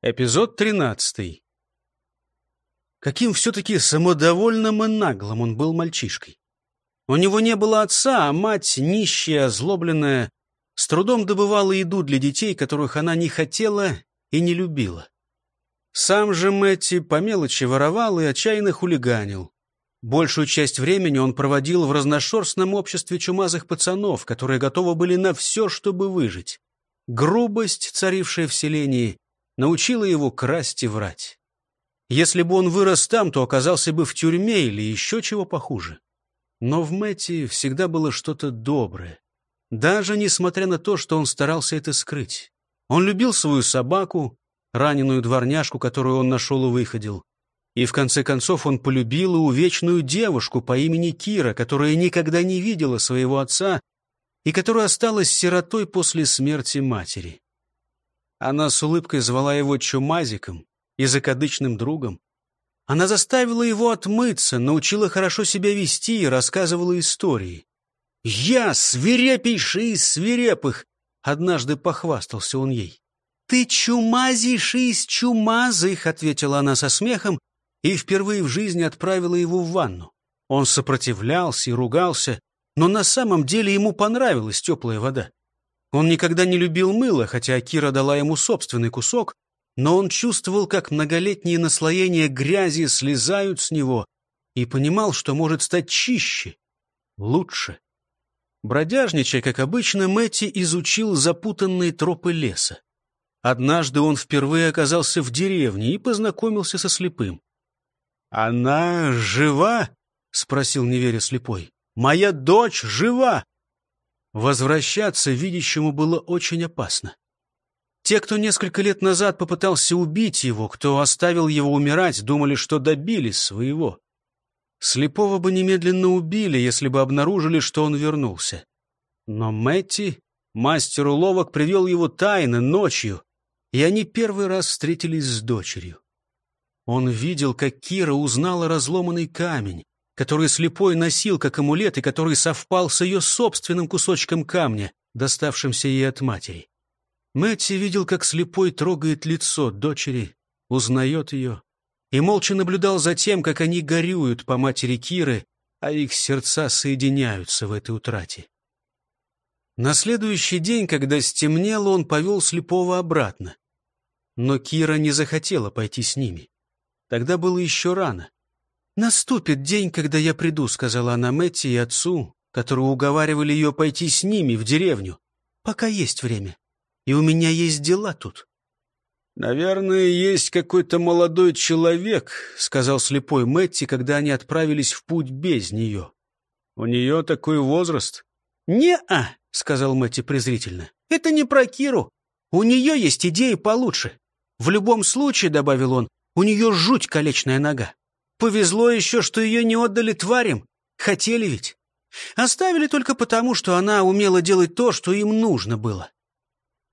Эпизод 13. Каким все-таки самодовольным и наглым он был мальчишкой. У него не было отца, а мать, нищая, озлобленная, с трудом добывала еду для детей, которых она не хотела и не любила. Сам же Мэтти по мелочи воровал и отчаянно хулиганил. Большую часть времени он проводил в разношерстном обществе чумазых пацанов, которые готовы были на все, чтобы выжить. Грубость, царившая в селении, научила его красть и врать. Если бы он вырос там, то оказался бы в тюрьме или еще чего похуже. Но в Мэтти всегда было что-то доброе, даже несмотря на то, что он старался это скрыть. Он любил свою собаку, раненую дворняжку, которую он нашел и выходил. И в конце концов он полюбил и увечную девушку по имени Кира, которая никогда не видела своего отца и которая осталась сиротой после смерти матери. Она с улыбкой звала его чумазиком и закадычным другом. Она заставила его отмыться, научила хорошо себя вести и рассказывала истории. «Я свирепейший из свирепых!» — однажды похвастался он ей. «Ты чумазейший из чумазых!» — ответила она со смехом и впервые в жизни отправила его в ванну. Он сопротивлялся и ругался, но на самом деле ему понравилась теплая вода. Он никогда не любил мыло, хотя Кира дала ему собственный кусок, но он чувствовал, как многолетние наслоения грязи слезают с него, и понимал, что может стать чище, лучше. Бродяжничая, как обычно, Мэтти изучил запутанные тропы леса. Однажды он впервые оказался в деревне и познакомился со слепым. «Она жива?» — спросил, не веря слепой. «Моя дочь жива!» Возвращаться видящему было очень опасно. Те, кто несколько лет назад попытался убить его, кто оставил его умирать, думали, что добились своего. Слепого бы немедленно убили, если бы обнаружили, что он вернулся. Но Мэтти, мастер уловок, привел его тайно ночью, и они первый раз встретились с дочерью. Он видел, как Кира узнала разломанный камень, который слепой носил как амулет и который совпал с ее собственным кусочком камня, доставшимся ей от матери. Мэтти видел, как слепой трогает лицо дочери, узнает ее, и молча наблюдал за тем, как они горюют по матери Киры, а их сердца соединяются в этой утрате. На следующий день, когда стемнело, он повел слепого обратно. Но Кира не захотела пойти с ними. Тогда было еще рано. «Наступит день, когда я приду», — сказала она Мэтти и отцу, которые уговаривали ее пойти с ними в деревню. «Пока есть время, и у меня есть дела тут». «Наверное, есть какой-то молодой человек», — сказал слепой Мэтти, когда они отправились в путь без нее. «У нее такой возраст». «Не-а», — сказал Мэтти презрительно. «Это не про Киру. У нее есть идеи получше. В любом случае, — добавил он, — у нее жуть колечная нога. Повезло еще, что ее не отдали тварям. Хотели ведь. Оставили только потому, что она умела делать то, что им нужно было.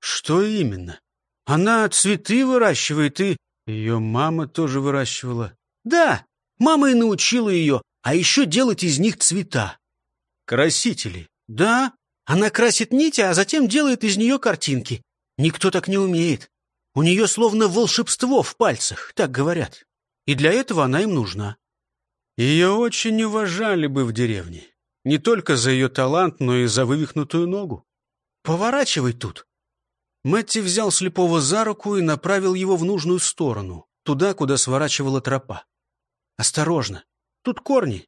Что именно? Она цветы выращивает и... Ее мама тоже выращивала. Да, мама и научила ее, а еще делать из них цвета. Красители. Да, она красит нити, а затем делает из нее картинки. Никто так не умеет. У нее словно волшебство в пальцах, так говорят и для этого она им нужна. Ее очень уважали бы в деревне. Не только за ее талант, но и за вывихнутую ногу. «Поворачивай тут!» Мэтти взял слепого за руку и направил его в нужную сторону, туда, куда сворачивала тропа. «Осторожно! Тут корни!»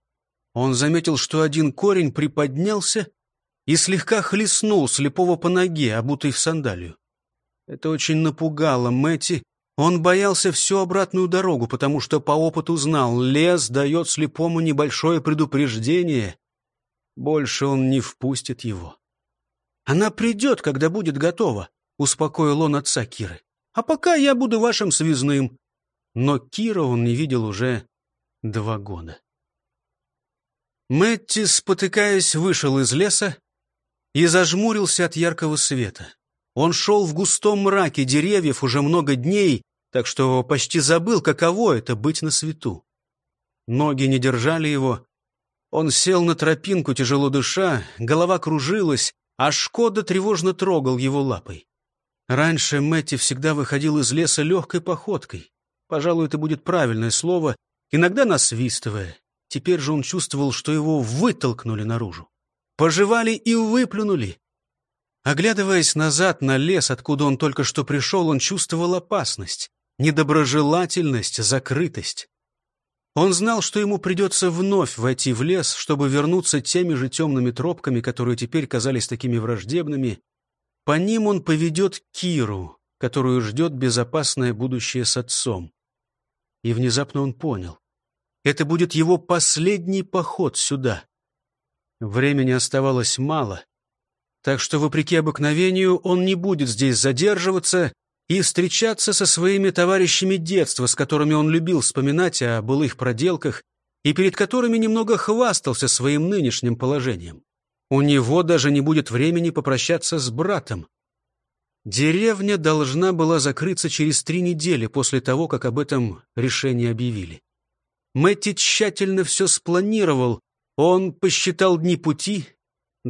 Он заметил, что один корень приподнялся и слегка хлестнул слепого по ноге, обутой в сандалию. Это очень напугало Мэтти, он боялся всю обратную дорогу, потому что по опыту знал, лес дает слепому небольшое предупреждение. Больше он не впустит его. «Она придет, когда будет готова», — успокоил он отца Киры. «А пока я буду вашим связным». Но Кира он не видел уже два года. Мэтти, спотыкаясь, вышел из леса и зажмурился от яркого света. Он шел в густом мраке деревьев уже много дней, так что почти забыл, каково это быть на свету. Ноги не держали его. Он сел на тропинку, тяжело дыша, голова кружилась, а Шкода тревожно трогал его лапой. Раньше Мэтти всегда выходил из леса легкой походкой. Пожалуй, это будет правильное слово, иногда насвистывая. Теперь же он чувствовал, что его вытолкнули наружу. Пожевали и выплюнули. Оглядываясь назад на лес, откуда он только что пришел, он чувствовал опасность, недоброжелательность, закрытость. Он знал, что ему придется вновь войти в лес, чтобы вернуться теми же темными тропками, которые теперь казались такими враждебными. По ним он поведет Киру, которую ждет безопасное будущее с отцом. И внезапно он понял. Это будет его последний поход сюда. Времени оставалось мало, так что, вопреки обыкновению, он не будет здесь задерживаться и встречаться со своими товарищами детства, с которыми он любил вспоминать о былых проделках и перед которыми немного хвастался своим нынешним положением. У него даже не будет времени попрощаться с братом. Деревня должна была закрыться через три недели после того, как об этом решении объявили. Мэтти тщательно все спланировал. Он посчитал дни пути,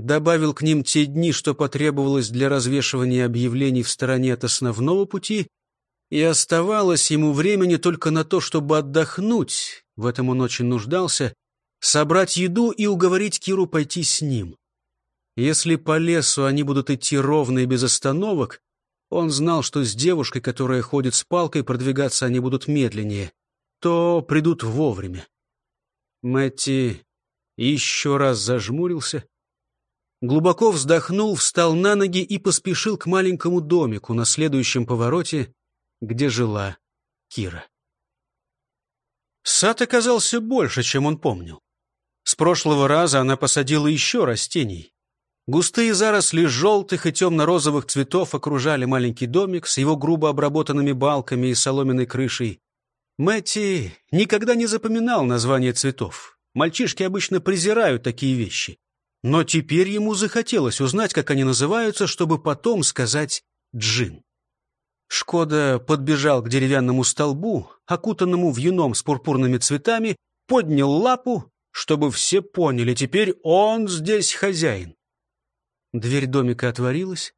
добавил к ним те дни, что потребовалось для развешивания объявлений в стороне от основного пути, и оставалось ему времени только на то, чтобы отдохнуть, в этом он очень нуждался, собрать еду и уговорить Киру пойти с ним. Если по лесу они будут идти ровно и без остановок, он знал, что с девушкой, которая ходит с палкой, продвигаться они будут медленнее, то придут вовремя. Мэтти еще раз зажмурился, глубоко вздохнул, встал на ноги и поспешил к маленькому домику на следующем повороте, где жила Кира. Сад оказался больше, чем он помнил. С прошлого раза она посадила еще растений. Густые заросли желтых и темно-розовых цветов окружали маленький домик с его грубо обработанными балками и соломенной крышей. Мэтти никогда не запоминал названия цветов. Мальчишки обычно презирают такие вещи. Но теперь ему захотелось узнать, как они называются, чтобы потом сказать «джин». Шкода подбежал к деревянному столбу, окутанному вьюном с пурпурными цветами, поднял лапу, чтобы все поняли, теперь он здесь хозяин. Дверь домика отворилась,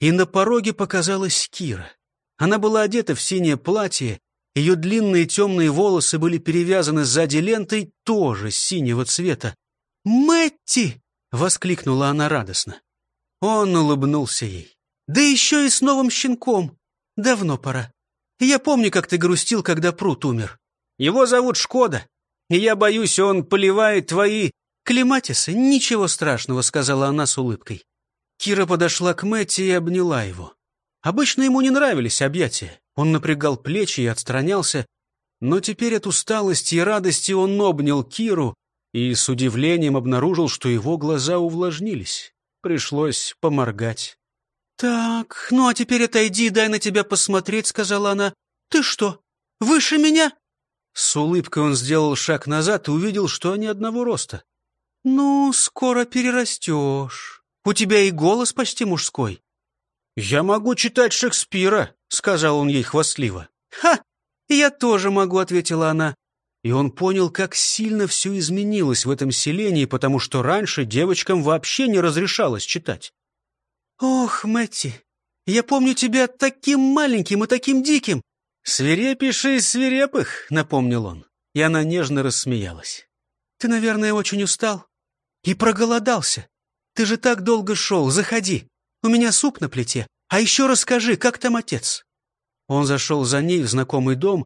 и на пороге показалась Кира. Она была одета в синее платье, ее длинные темные волосы были перевязаны сзади лентой, тоже синего цвета. «Мэтти!» — воскликнула она радостно. Он улыбнулся ей. «Да еще и с новым щенком. Давно пора. Я помню, как ты грустил, когда Прут умер. Его зовут Шкода, и я боюсь, он поливает твои клематисы. Ничего страшного», — сказала она с улыбкой. Кира подошла к Мэтти и обняла его. Обычно ему не нравились объятия. Он напрягал плечи и отстранялся. Но теперь от усталости и радости он обнял Киру и с удивлением обнаружил, что его глаза увлажнились. Пришлось поморгать. «Так, ну а теперь отойди, дай на тебя посмотреть», — сказала она. «Ты что, выше меня?» С улыбкой он сделал шаг назад и увидел, что они одного роста. «Ну, скоро перерастешь. У тебя и голос почти мужской». «Я могу читать Шекспира», — сказал он ей хвастливо. «Ха! Я тоже могу», — ответила она. И он понял, как сильно все изменилось в этом селении, потому что раньше девочкам вообще не разрешалось читать. «Ох, Мэтти, я помню тебя таким маленьким и таким диким!» «Свирепейший из свирепых», — напомнил он. И она нежно рассмеялась. «Ты, наверное, очень устал и проголодался. Ты же так долго шел, заходи. У меня суп на плите. А еще расскажи, как там отец?» Он зашел за ней в знакомый дом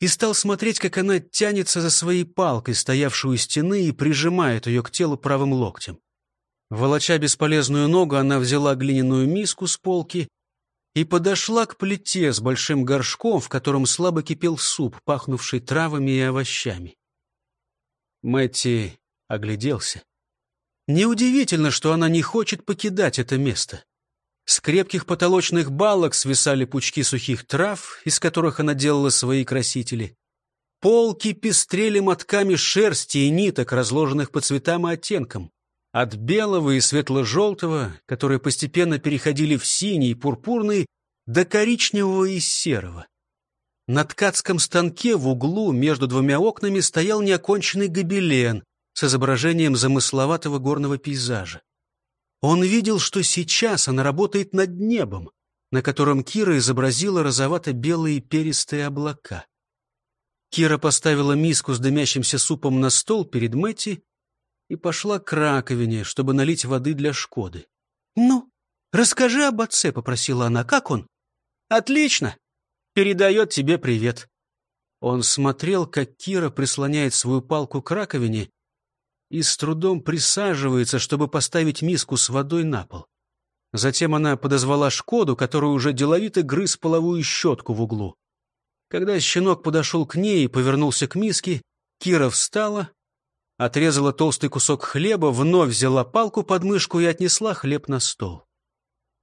и стал смотреть, как она тянется за своей палкой, стоявшую у стены, и прижимает ее к телу правым локтем. Волоча бесполезную ногу, она взяла глиняную миску с полки и подошла к плите с большим горшком, в котором слабо кипел суп, пахнувший травами и овощами. Мэтти огляделся. Неудивительно, что она не хочет покидать это место. С крепких потолочных балок свисали пучки сухих трав, из которых она делала свои красители. Полки пестрели мотками шерсти и ниток, разложенных по цветам и оттенкам. От белого и светло-желтого, которые постепенно переходили в синий и пурпурный, до коричневого и серого. На ткацком станке в углу между двумя окнами стоял неоконченный гобелен с изображением замысловатого горного пейзажа. Он видел, что сейчас она работает над небом. на котором Кира изобразила розовато-белые перистые облака. Кира поставила миску с дымящимся супом на стол перед Мэтти и пошла к раковине, чтобы налить воды для Шкоды. «Ну, расскажи об отце», — попросила она. «Как он?» «Отлично. Передает тебе привет». Он смотрел, как Кира прислоняет свою палку к раковине и с трудом присаживается, чтобы поставить миску с водой на пол. Затем она подозвала Шкоду, которую уже деловито грыз половую щетку в углу. Когда щенок подошел к ней и повернулся к миске, Кира встала, отрезала толстый кусок хлеба, вновь взяла палку под мышку и отнесла хлеб на стол.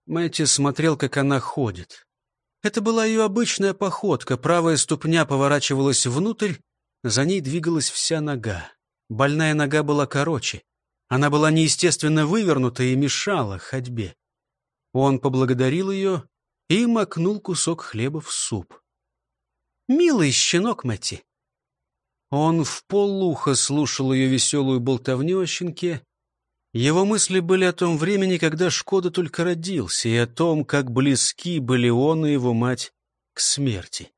Мэтти смотрел, как она ходит. Это была ее обычная походка, правая ступня поворачивалась внутрь, за ней двигалась вся нога. Больная нога была короче. Она была неестественно вывернута и мешала ходьбе. Он поблагодарил ее и макнул кусок хлеба в суп. «Милый щенок Мэтти!» Он в полуха слушал ее веселую болтовню о щенке. Его мысли были о том времени, когда Шкода только родился, и о том, как близки были он и его мать к смерти.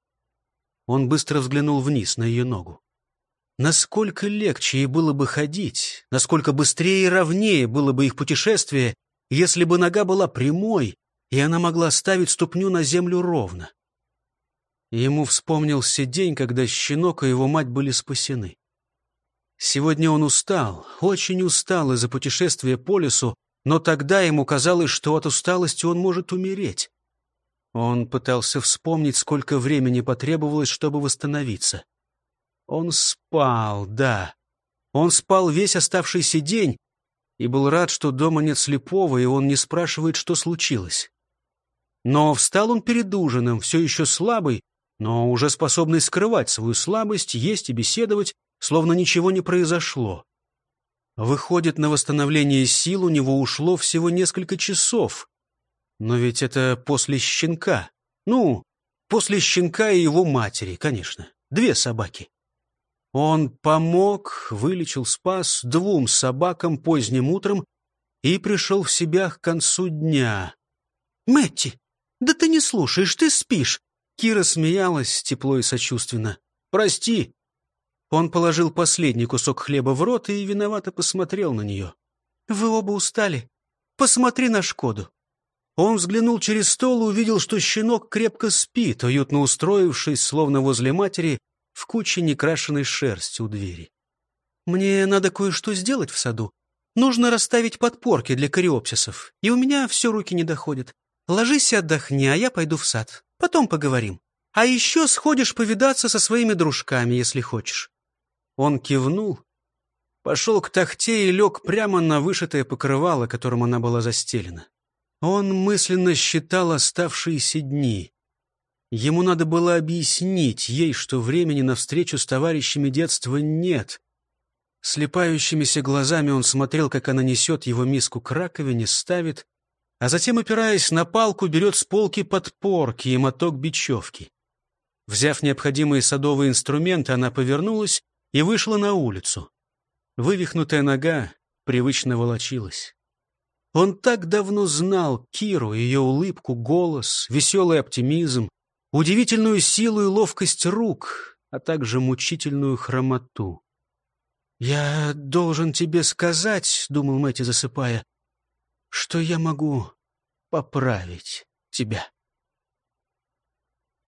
Он быстро взглянул вниз на ее ногу. Насколько легче ей было бы ходить, насколько быстрее и ровнее было бы их путешествие, если бы нога была прямой, и она могла ставить ступню на землю ровно. Ему вспомнился день, когда щенок и его мать были спасены. Сегодня он устал, очень устал из-за путешествия по лесу, но тогда ему казалось, что от усталости он может умереть. Он пытался вспомнить, сколько времени потребовалось, чтобы восстановиться. Он спал, да. Он спал весь оставшийся день и был рад, что дома нет слепого, и он не спрашивает, что случилось. Но встал он перед ужином, все еще слабый, но уже способный скрывать свою слабость, есть и беседовать, словно ничего не произошло. Выходит, на восстановление сил у него ушло всего несколько часов. Но ведь это после щенка. Ну, после щенка и его матери, конечно. Две собаки. Он помог, вылечил, спас двум собакам поздним утром и пришел в себя к концу дня. «Мэтти, да ты не слушаешь, ты спишь!» Кира смеялась тепло и сочувственно. «Прости!» Он положил последний кусок хлеба в рот и виновато посмотрел на нее. «Вы оба устали. Посмотри на Шкоду». Он взглянул через стол и увидел, что щенок крепко спит, уютно устроившись, словно возле матери, в куче некрашенной шерсти у двери. «Мне надо кое-что сделать в саду. Нужно расставить подпорки для кориопсисов, и у меня все руки не доходят. Ложись и отдохни, а я пойду в сад. Потом поговорим. А еще сходишь повидаться со своими дружками, если хочешь». Он кивнул, пошел к тахте и лег прямо на вышитое покрывало, которым она была застелена. Он мысленно считал оставшиеся дни. Ему надо было объяснить ей, что времени на встречу с товарищами детства нет. Слепающимися глазами он смотрел, как она несет его миску к раковине, ставит, а затем, опираясь на палку, берет с полки подпорки и моток бечевки. Взяв необходимые садовые инструменты, она повернулась и вышла на улицу. Вывихнутая нога привычно волочилась. Он так давно знал Киру, ее улыбку, голос, веселый оптимизм, удивительную силу и ловкость рук, а также мучительную хромоту. «Я должен тебе сказать, — думал Мэтти, засыпая, — что я могу поправить тебя».